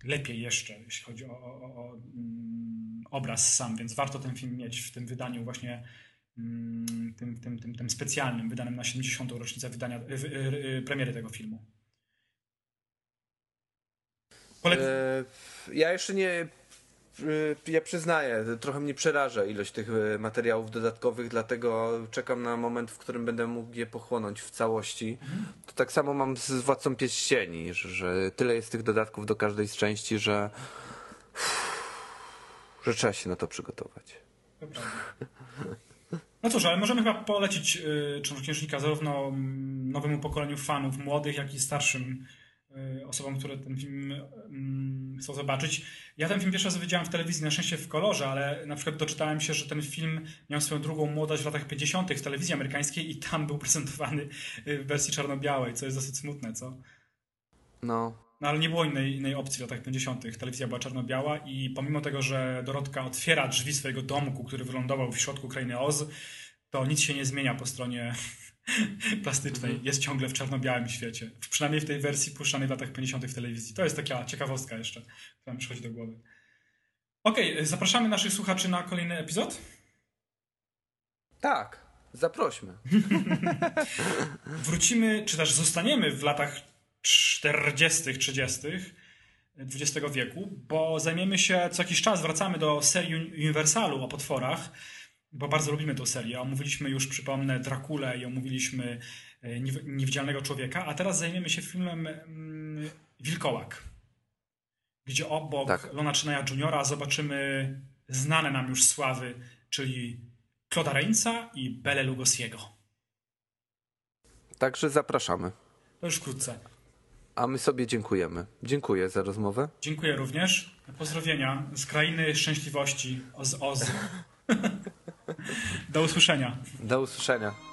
lepiej jeszcze, jeśli chodzi o, o, o, mm, obraz sam, więc warto ten film mieć w tym wydaniu właśnie mm, tym, tym, tym, tym specjalnym, wydanym na 70. rocznicę wydania, premiery tego filmu. E, Ja jeszcze nie. e, Ja przyznaję, trochę mnie przeraża ilość tych e, materiałów dodatkowych, dlatego czekam na moment, w którym będę mógł je pochłonąć w całości. To tak samo mam z Władcą Pierścieni, że, że tyle jest tych dodatków do każdej z części, że, że trzeba się na to przygotować. No cóż, ale możemy chyba polecić y, Czarnoksiężnika zarówno nowemu pokoleniu fanów, młodych, jak i starszym osobom, które ten film mm, chcą zobaczyć. Ja ten film pierwszy raz widziałem w telewizji, na szczęście w kolorze, ale na przykład doczytałem się, że ten film miał swoją drugą młodość w latach 50. w telewizji amerykańskiej i tam był prezentowany y, w wersji czarno-białej, co jest dosyć smutne, co? No, No ale nie było innej, innej opcji w latach 50. Telewizja była czarno-biała i pomimo tego, że Dorotka otwiera drzwi swojego domku, który wylądował w środku krainy Oz, to nic się nie zmienia po stronie plastycznej. Jest ciągle w czarno-białym świecie. Przynajmniej w tej wersji puszczanej w latach 50. w telewizji. To jest taka ciekawostka jeszcze, która mi przychodzi do głowy. Okej, zapraszamy naszych słuchaczy na kolejny epizod. tak, zaprośmy. wrócimy, czy też zostaniemy w latach 40., 30. XX wieku, bo zajmiemy się co jakiś czas, wracamy do serii Uniwersalu o potworach, bo bardzo lubimy tę serię. Omówiliśmy już, przypomnę, Drakulę i omówiliśmy e, Niew- Niewidzialnego Człowieka, a teraz zajmiemy się filmem mm, Wilkołak, gdzie obok Tak. Lona Chenaya Juniora zobaczymy znane nam już sławy, czyli Claude'a Rainsa i Bele Lugosiego. Także zapraszamy. To już wkrótce. A my sobie dziękujemy. Dziękuję za rozmowę. Dziękuję również. Pozdrowienia z krainy szczęśliwości z Oz. Do usłyszenia. Do usłyszenia.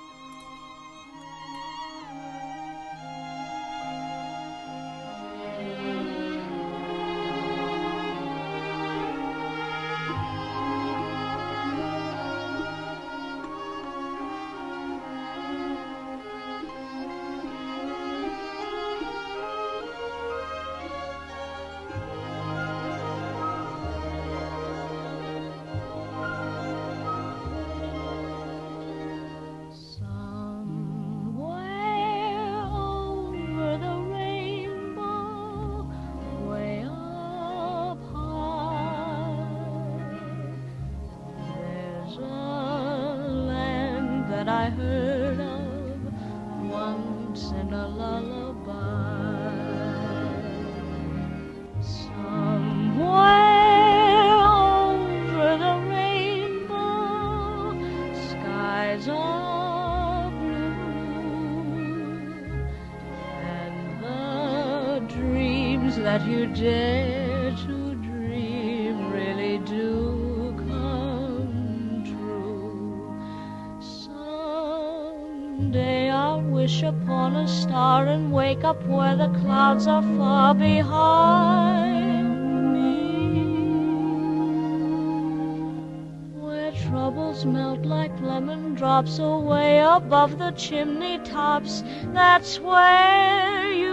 Smelt melt like lemon drops away above the chimney tops. That's where you